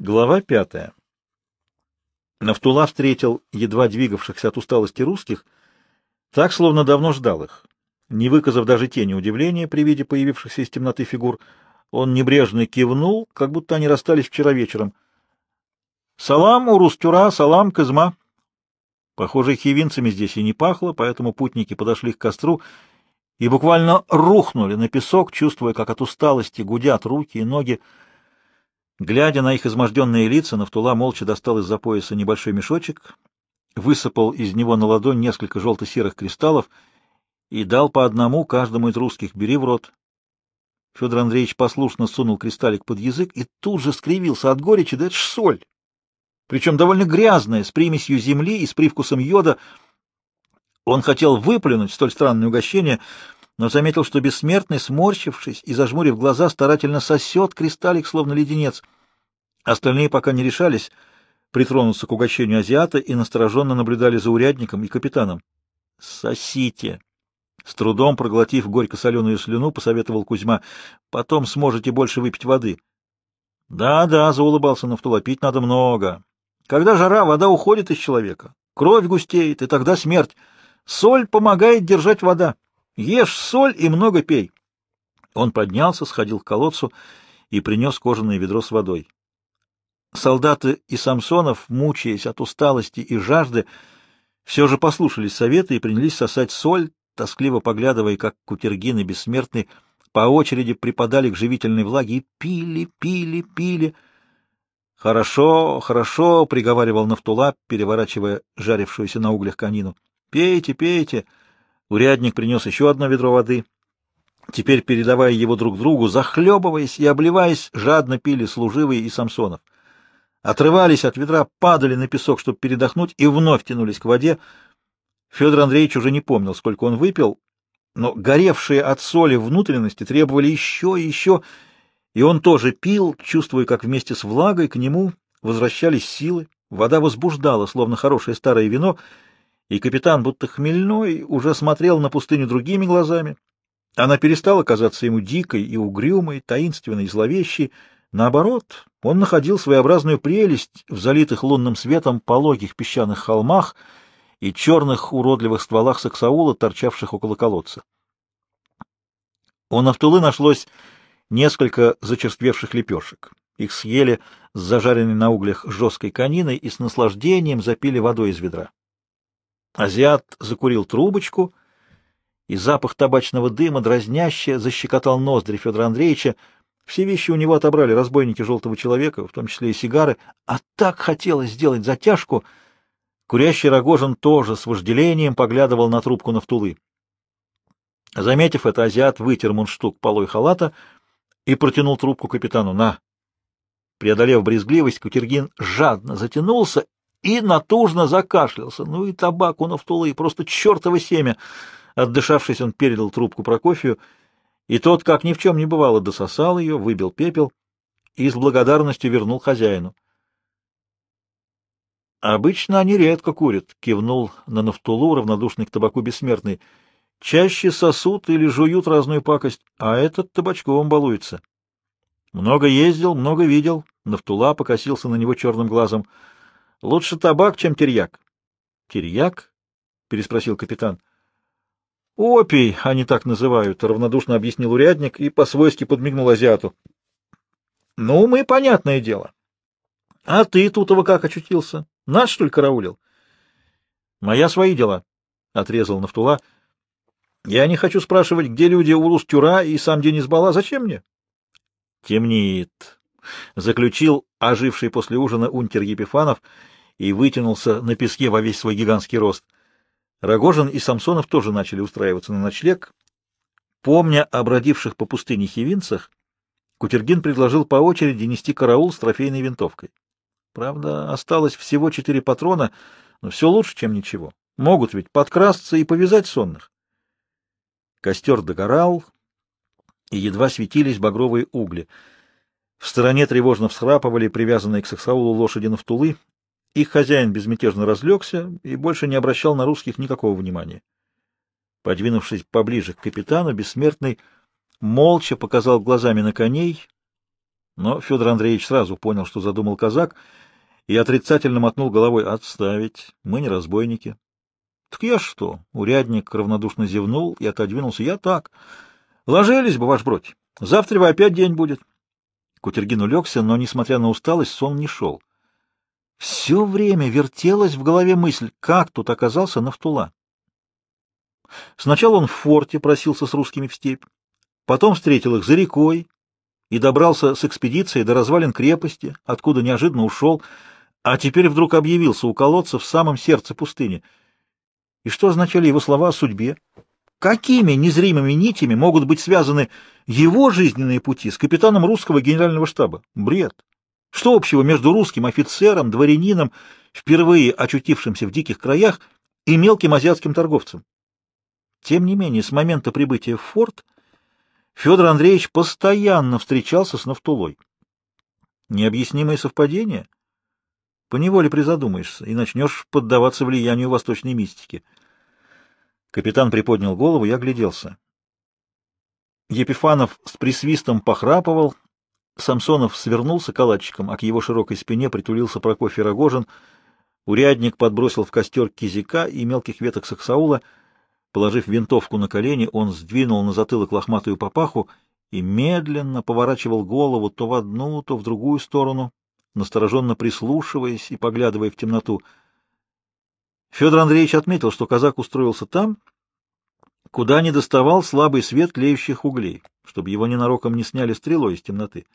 Глава пятая. Нафтула встретил едва двигавшихся от усталости русских, так, словно давно ждал их. Не выказав даже тени удивления при виде появившихся из темноты фигур, он небрежно кивнул, как будто они расстались вчера вечером. «Салам, Урустюра, салам, Казма!» Похоже, хивинцами здесь и не пахло, поэтому путники подошли к костру и буквально рухнули на песок, чувствуя, как от усталости гудят руки и ноги, Глядя на их изможденные лица, Нафтула молча достал из-за пояса небольшой мешочек, высыпал из него на ладонь несколько желто-серых кристаллов и дал по одному каждому из русских «бери в рот». Федор Андреевич послушно сунул кристаллик под язык и тут же скривился от горечи, да это ж соль! Причем довольно грязная, с примесью земли и с привкусом йода. Он хотел выплюнуть столь странное угощение — но заметил, что бессмертный, сморщившись и зажмурив глаза, старательно сосет кристаллик, словно леденец. Остальные пока не решались притронуться к угощению азиата и настороженно наблюдали за урядником и капитаном. «Сосите!» С трудом проглотив горько-соленую слюну, посоветовал Кузьма. «Потом сможете больше выпить воды». «Да-да», — заулыбался Нафтула, — «пить надо много. Когда жара, вода уходит из человека, кровь густеет, и тогда смерть. Соль помогает держать вода». Ешь соль и много пей. Он поднялся, сходил к колодцу и принес кожаное ведро с водой. Солдаты и Самсонов, мучаясь от усталости и жажды, все же послушались совета и принялись сосать соль, тоскливо поглядывая, как Кутергин и Бессмертный по очереди припадали к живительной влаге и пили, пили, пили. «Хорошо, хорошо», — приговаривал Нафтула, переворачивая жарившуюся на углях конину. «Пейте, пейте». Урядник принес еще одно ведро воды. Теперь, передавая его друг другу, захлебываясь и обливаясь, жадно пили служивые и Самсонов. Отрывались от ведра, падали на песок, чтобы передохнуть, и вновь тянулись к воде. Федор Андреевич уже не помнил, сколько он выпил, но горевшие от соли внутренности требовали еще и еще, и он тоже пил, чувствуя, как вместе с влагой к нему возвращались силы. Вода возбуждала, словно хорошее старое вино — и капитан, будто хмельной, уже смотрел на пустыню другими глазами. Она перестала казаться ему дикой и угрюмой, таинственной и зловещей. Наоборот, он находил своеобразную прелесть в залитых лунным светом пологих песчаных холмах и черных уродливых стволах саксаула, торчавших около колодца. У Нафтулы нашлось несколько зачерствевших лепешек. Их съели с зажаренной на углях жесткой кониной и с наслаждением запили водой из ведра. Азиат закурил трубочку, и запах табачного дыма дразняще защекотал ноздри Федора Андреевича. Все вещи у него отобрали разбойники желтого человека, в том числе и сигары, а так хотелось сделать затяжку. Курящий Рогожин тоже с вожделением поглядывал на трубку нафтулы. Заметив это, азиат вытер мундштук полой халата и протянул трубку капитану. «На!» Преодолев брезгливость, Кутергин жадно затянулся и натужно закашлялся. Ну и табак у нафтулы, просто чертово семя. Отдышавшись, он передал трубку Прокофию, и тот, как ни в чем не бывало, дососал ее, выбил пепел и с благодарностью вернул хозяину. «Обычно они редко курят», — кивнул на нафтулу, равнодушный к табаку бессмертный. «Чаще сосут или жуют разную пакость, а этот табачковым балуется». «Много ездил, много видел», — нафтула покосился на него черным глазом. — Лучше табак, чем терьяк. — Терьяк? — переспросил капитан. — Опий, они так называют, — равнодушно объяснил урядник и по-свойски подмигнул азиату. — Ну, мы, понятное дело. — А ты, Тутова, как очутился? Наш, что ли, караулил? — Моя свои дела, — отрезал Нафтула. — Я не хочу спрашивать, где люди у Рус-Тюра и сам Денис Бала. Зачем мне? — Темнеет, заключил оживший после ужина унтер Епифанов и вытянулся на песке во весь свой гигантский рост. Рогожин и Самсонов тоже начали устраиваться на ночлег. Помня о бродивших по пустыне хивинцах, Кутергин предложил по очереди нести караул с трофейной винтовкой. Правда, осталось всего четыре патрона, но все лучше, чем ничего. Могут ведь подкрасться и повязать сонных. Костер догорал, и едва светились багровые угли — в стороне тревожно всхрапывали привязанные к саксаулу лошади Нафтулы. Их хозяин безмятежно разлегся и больше не обращал на русских никакого внимания. Подвинувшись поближе к капитану, бессмертный молча показал глазами на коней, Но Федор Андреевич сразу понял, что задумал казак, и отрицательно мотнул головой «отставить, мы не разбойники». «Так я что?» — урядник равнодушно зевнул и отодвинулся. «Я так. Ложились бы, ваш бродь. Завтра вы опять день будет». Кутергин улегся, но, несмотря на усталость, сон не шел. Все время вертелась в голове мысль, как тут оказался Нафтула. Сначала он в форте просился с русскими в степь, потом встретил их за рекой и добрался с экспедицией до развалин крепости, откуда неожиданно ушел, а теперь вдруг объявился у колодца в самом сердце пустыни. И что означали его слова о судьбе? Какими незримыми нитями могут быть связаны его жизненные пути с капитаном русского генерального штаба? Бред! Что общего между русским офицером, дворянином, впервые очутившимся в диких краях, и мелким азиатским торговцем? Тем не менее, с момента прибытия в форт Федор Андреевич постоянно встречался с Нафтулой. Необъяснимое совпадение? Поневоле призадумаешься и начнешь поддаваться влиянию восточной мистики. Капитан приподнял голову и огляделся. Епифанов с присвистом похрапывал, Самсонов свернулся калачиком, а к его широкой спине притулился Прокофий Рогожин. Урядник подбросил в костер кизика и мелких веток саксаула. Положив винтовку на колени, он сдвинул на затылок лохматую папаху и медленно поворачивал голову то в одну, то в другую сторону, настороженно прислушиваясь и поглядывая в темноту. Федор Андреевич отметил, что казак устроился там, куда не доставал слабый свет тлеющих углей, чтобы его ненароком не сняли стрелой из темноты.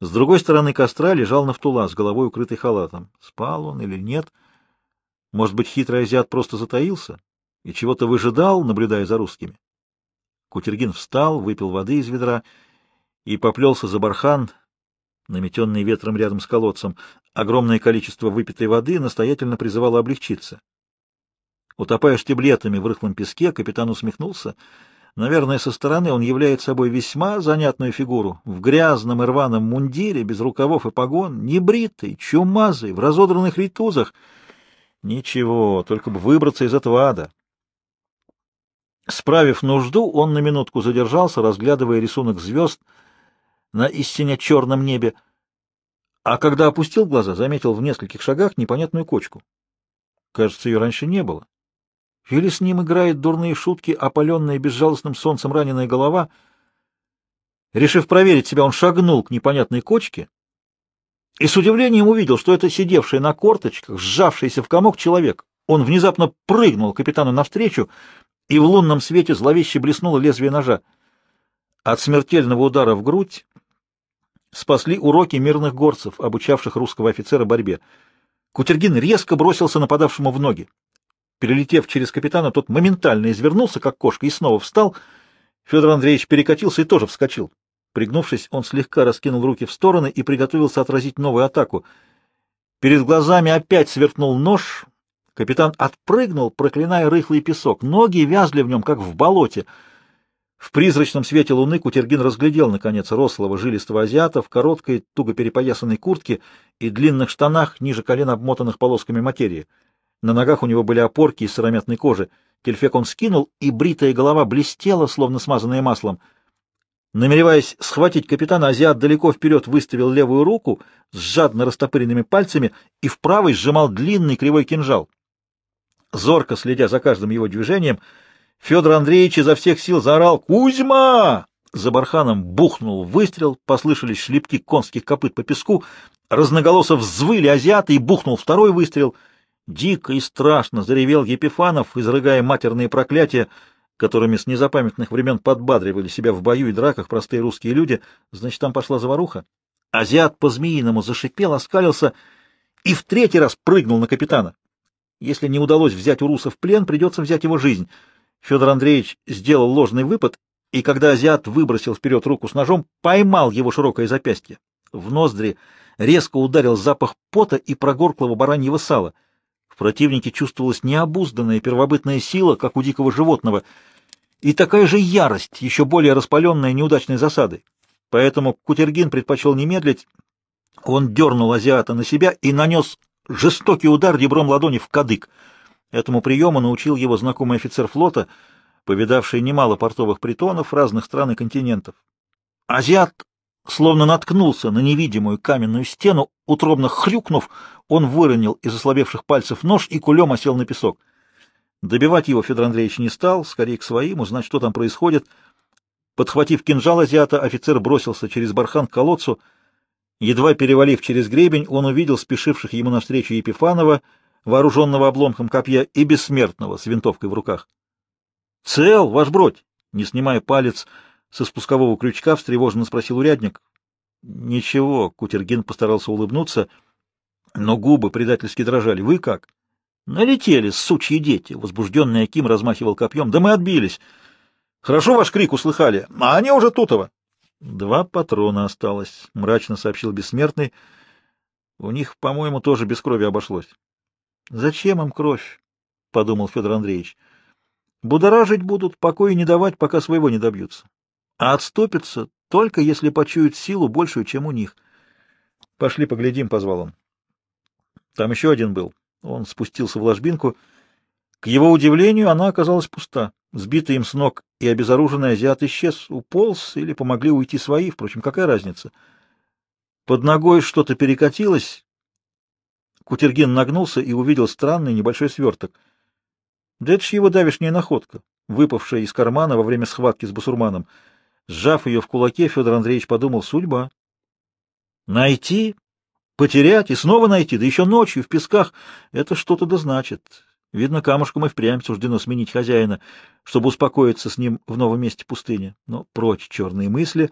С другой стороны костра лежал Нафтула с головой укрытый халатом. Спал он или нет? Может быть, хитрый азиат просто затаился и чего-то выжидал, наблюдая за русскими? Кутергин встал, выпил воды из ведра и поплелся за бархан, наметенный ветром рядом с колодцем. Огромное количество выпитой воды настоятельно призывало облегчиться. Утопая штиблетами в рыхлом песке, капитан усмехнулся — Наверное, со стороны он является собой весьма занятную фигуру. В грязном и рваном мундире, без рукавов и погон, небритый, чумазый, в разодранных ритузах. Ничего, только бы выбраться из этого ада. Справив нужду, он на минутку задержался, разглядывая рисунок звезд на истине черном небе, а когда опустил глаза, заметил в нескольких шагах непонятную кочку. Кажется, ее раньше не было. Или с ним играет дурные шутки, опаленная безжалостным солнцем раненая голова. Решив проверить себя, он шагнул к непонятной кочке и с удивлением увидел, что это сидевший на корточках, сжавшийся в комок человек. Он внезапно прыгнул капитану навстречу, и в лунном свете зловеще блеснуло лезвие ножа. От смертельного удара в грудь спасли уроки мирных горцев, обучавших русского офицера борьбе. Кутергин резко бросился нападавшему в ноги. Перелетев через капитана, тот моментально извернулся, как кошка, и снова встал. Федор Андреевич перекатился и тоже вскочил. Пригнувшись, он слегка раскинул руки в стороны и приготовился отразить новую атаку. Перед глазами опять сверкнул нож. Капитан отпрыгнул, проклиная рыхлый песок. Ноги вязли в нем, как в болоте. В призрачном свете луны Кутергин разглядел, наконец, рослого жилистого азиата в короткой, туго перепоясанной куртке и длинных штанах, ниже колена обмотанных полосками материи. На ногах у него были опорки из сыромятной кожи. Тельфек он скинул, и бритая голова блестела, словно смазанная маслом. Намереваясь схватить капитана, азиат далеко вперед выставил левую руку с жадно растопыренными пальцами и в правой сжимал длинный кривой кинжал. Зорко следя за каждым его движением, Федор Андреевич изо всех сил заорал «Кузьма!». За барханом бухнул выстрел, послышались шлепки конских копыт по песку, разноголосо взвыли азиаты и бухнул второй выстрел — Дико и страшно заревел Епифанов, изрыгая матерные проклятия, которыми с незапамятных времен подбадривали себя в бою и драках простые русские люди, значит, там пошла заваруха. Азиат по-змеиному зашипел, оскалился и в третий раз прыгнул на капитана. Если не удалось взять у русов плен, придется взять его жизнь. Федор Андреевич сделал ложный выпад, и когда азиат выбросил вперед руку с ножом, поймал его широкое запястье. В ноздри резко ударил запах пота и прогорклого бараньего сала — в противнике чувствовалась необузданная первобытная сила, как у дикого животного, и такая же ярость, еще более распаленная неудачной засадой. Поэтому Кутергин предпочел не медлить. Он дернул азиата на себя и нанес жестокий удар ребром ладони в кадык. Этому приему научил его знакомый офицер флота, повидавший немало портовых притонов разных стран и континентов. Азиат словно наткнулся на невидимую каменную стену, утробно хрюкнув, он выронил из ослабевших пальцев нож и кулем осел на песок. Добивать его Федор Андреевич не стал, скорее к своим, узнать, что там происходит. Подхватив кинжал азиата, офицер бросился через бархан к колодцу. Едва перевалив через гребень, он увидел спешивших ему навстречу Епифанова, вооруженного обломком копья, и бессмертного с винтовкой в руках. — Цел, ваш бродь! — не снимая палец со спускового крючка, встревоженно спросил урядник. — Ничего, — Кутергин постарался улыбнуться, но губы предательски дрожали. — Вы как? — Налетели, сучьи дети! — возбужденный Аким размахивал копьем. — Да мы отбились! Хорошо ваш крик услыхали, а они уже тутово. — Два патрона осталось, — мрачно сообщил бессмертный. — У них, по-моему, тоже без крови обошлось. — Зачем им кровь? — подумал Федор Андреевич. — Будоражить будут, покоя не давать, пока своего не добьются. А отступятся только если почуют силу большую, чем у них. — Пошли поглядим, — позвал он. Там еще один был. Он спустился в ложбинку. К его удивлению, она оказалась пуста. Сбитый им с ног и обезоруженный азиат исчез, уполз или помогли уйти свои, впрочем, какая разница? Под ногой что-то перекатилось, Кутергин нагнулся и увидел странный небольшой сверток. Да это ж его давишняя находка, выпавшая из кармана во время схватки с басурманом. Сжав ее в кулаке, Федор Андреевич подумал, судьба. Найти, потерять и снова найти, да еще ночью в песках, это что-то да значит. Видно, камушком и впрямь суждено сменить хозяина, чтобы успокоиться с ним в новом месте пустыни. Но прочь черные мысли.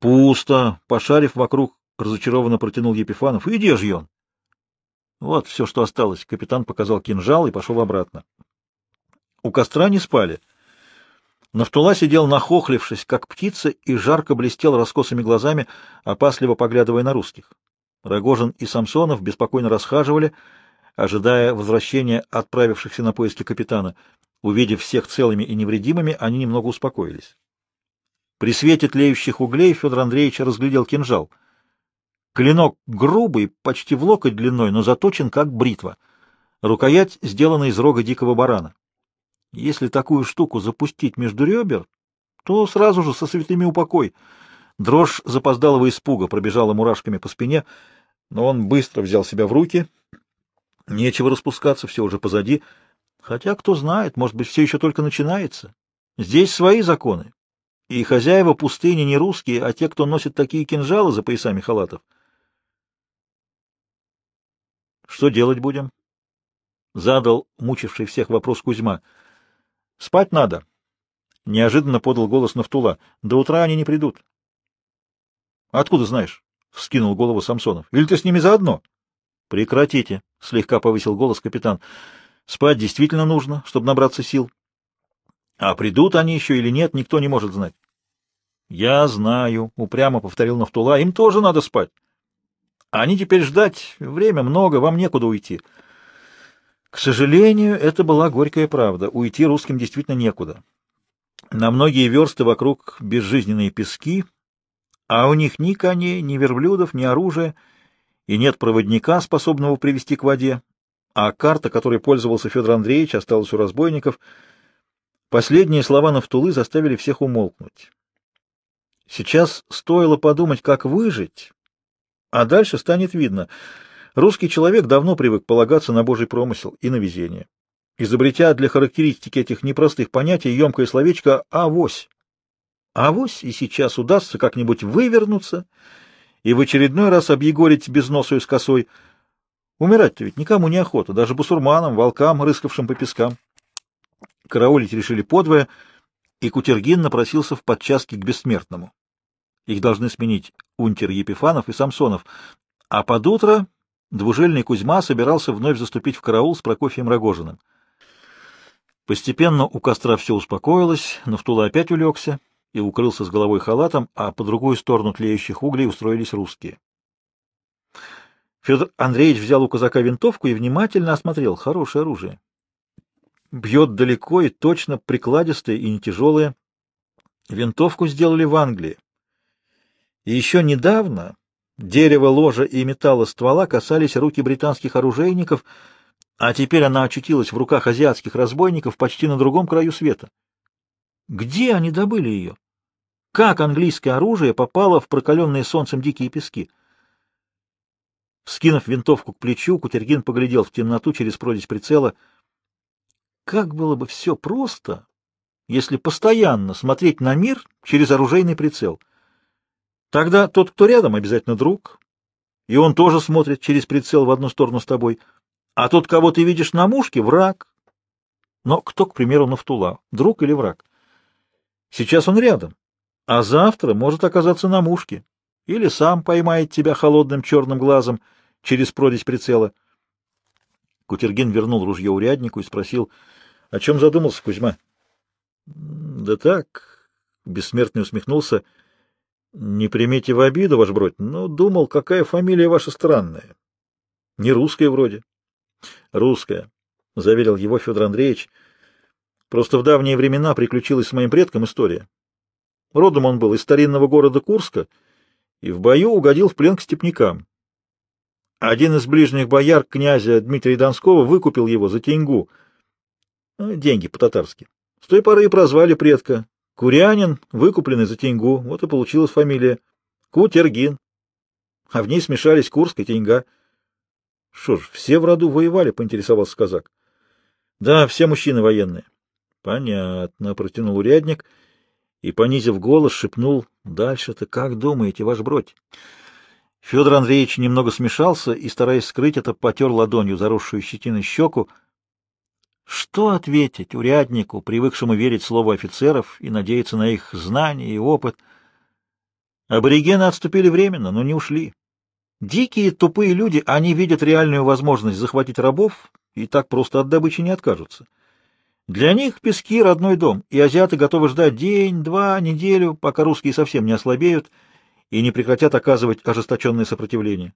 Пусто. Пошарив вокруг, разочарованно протянул Епифанов. Иди же он. Вот все, что осталось. Капитан показал кинжал и пошел обратно. У костра не спали. Нафтула сидел нахохлившись, как птица, и жарко блестел раскосыми глазами, опасливо поглядывая на русских. Рогожин и Самсонов беспокойно расхаживали, ожидая возвращения отправившихся на поиски капитана. Увидев всех целыми и невредимыми, они немного успокоились. При свете тлеющих углей Федор Андреевич разглядел кинжал — Клинок грубый, почти в локоть длиной, но заточен как бритва. Рукоять сделана из рога дикого барана. Если такую штуку запустить между ребер, то сразу же со святыми упокой. Дрожь запоздалого испуга пробежала мурашками по спине, но он быстро взял себя в руки. Нечего распускаться, все уже позади. Хотя, кто знает, может быть, все еще только начинается. Здесь свои законы. И хозяева пустыни не русские, а те, кто носит такие кинжалы за поясами халатов. Что делать будем? Задал мучивший всех вопрос Кузьма. Спать надо. Неожиданно подал голос Нафтула. До утра они не придут. Откуда знаешь? Вскинул голову Самсонов. Или ты с ними заодно? Прекратите, слегка повысил голос капитан. Спать действительно нужно, чтобы набраться сил. А придут они еще или нет, никто не может знать. Я знаю, упрямо повторил Нафтула. Им тоже надо спать. Они теперь ждать, время много, вам некуда уйти. К сожалению, это была горькая правда. Уйти русским действительно некуда. На многие версты вокруг безжизненные пески, а у них ни коней, ни верблюдов, ни оружия, и нет проводника, способного привести к воде, а карта, которой пользовался Федор Андреевич, осталась у разбойников. Последние слова Нафтулы заставили всех умолкнуть. Сейчас стоило подумать, как выжить, а дальше станет видно. Русский человек давно привык полагаться на Божий промысел и на везение. Изобретя для характеристики этих непростых понятий емкое словечко «авось». Авось и сейчас удастся как-нибудь вывернуться и в очередной раз объегорить безносую с косой. Умирать-то ведь никому не охота, даже бусурманам, волкам, рыскавшим по пескам. Караулить решили подвое, и Кутергин напросился в подчастки к бессмертному. Их должны сменить унтер Епифанов и Самсонов, а под утро двужельный Кузьма собирался вновь заступить в караул с Прокофьем Рогожиным. Постепенно у костра все успокоилось, но Втула опять улегся и укрылся с головой халатом, а по другую сторону тлеющих углей устроились русские. Федор Андреевич взял у казака винтовку и внимательно осмотрел. Хорошее оружие. Бьет далеко и точно, прикладистое и не тяжелое. Винтовку сделали в Англии. И еще недавно дерево, ложа и металла ствола касались руки британских оружейников, а теперь она очутилась в руках азиатских разбойников почти на другом краю света. Где они добыли ее? Как английское оружие попало в прокаленные солнцем дикие пески? Скинув винтовку к плечу, Кутергин поглядел в темноту через прорезь прицела. Как было бы все просто, если постоянно смотреть на мир через оружейный прицел. Тогда тот, кто рядом, обязательно друг, и он тоже смотрит через прицел в одну сторону с тобой, а тот, кого ты видишь на мушке, — враг. Но кто, к примеру, Нафтула, друг или враг? Сейчас он рядом, а завтра может оказаться на мушке, или сам поймает тебя холодным черным глазом через прорезь прицела. Кутергин вернул ружье уряднику и спросил, о чем задумался Кузьма? — Да так, — бессмертный усмехнулся, — не примите в обиду, ваш бродь, но думал, какая фамилия ваша странная. Не русская вроде. — Русская, — заверил его Федор Андреевич. — Просто в давние времена приключилась с моим предком история. Родом он был из старинного города Курска и в бою угодил в плен к степнякам. Один из ближних бояр князя Дмитрия Донского выкупил его за теньгу, деньги по-татарски. С той поры и прозвали предка. Курянин, выкупленный за теньгу, вот и получилась фамилия. Кутергин. А в ней смешались Курск и теньга. Что ж, все в роду воевали, поинтересовался казак. Да, все мужчины военные. Понятно, протянул урядник и, понизив голос, шепнул. Дальше-то как думаете, ваш бродь? Федор Андреевич немного смешался и, стараясь скрыть это, потер ладонью заросшую щетиной щеку, что ответить уряднику, привыкшему верить слову офицеров и надеяться на их знания и опыт? Аборигены отступили временно, но не ушли. Дикие, тупые люди, они видят реальную возможность захватить рабов и так просто от добычи не откажутся. Для них пески — родной дом, и азиаты готовы ждать день, два, неделю, пока русские совсем не ослабеют и не прекратят оказывать ожесточенное сопротивление.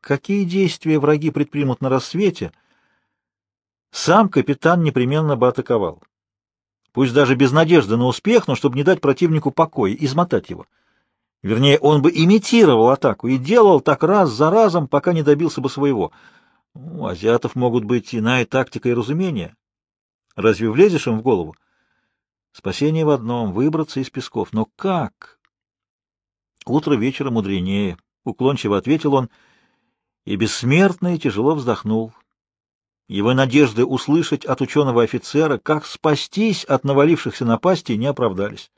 Какие действия враги предпримут на рассвете — сам капитан непременно бы атаковал. Пусть даже без надежды на успех, но чтобы не дать противнику покоя, измотать его. Вернее, он бы имитировал атаку и делал так раз за разом, пока не добился бы своего. У азиатов могут быть иная тактика и разумение. Разве влезешь им в голову? Спасение в одном — выбраться из песков. Но как? Утро вечера мудренее, — уклончиво ответил он, и бессмертный тяжело вздохнул. Его надежды услышать от ученого офицера, как спастись от навалившихся напастей, не оправдались.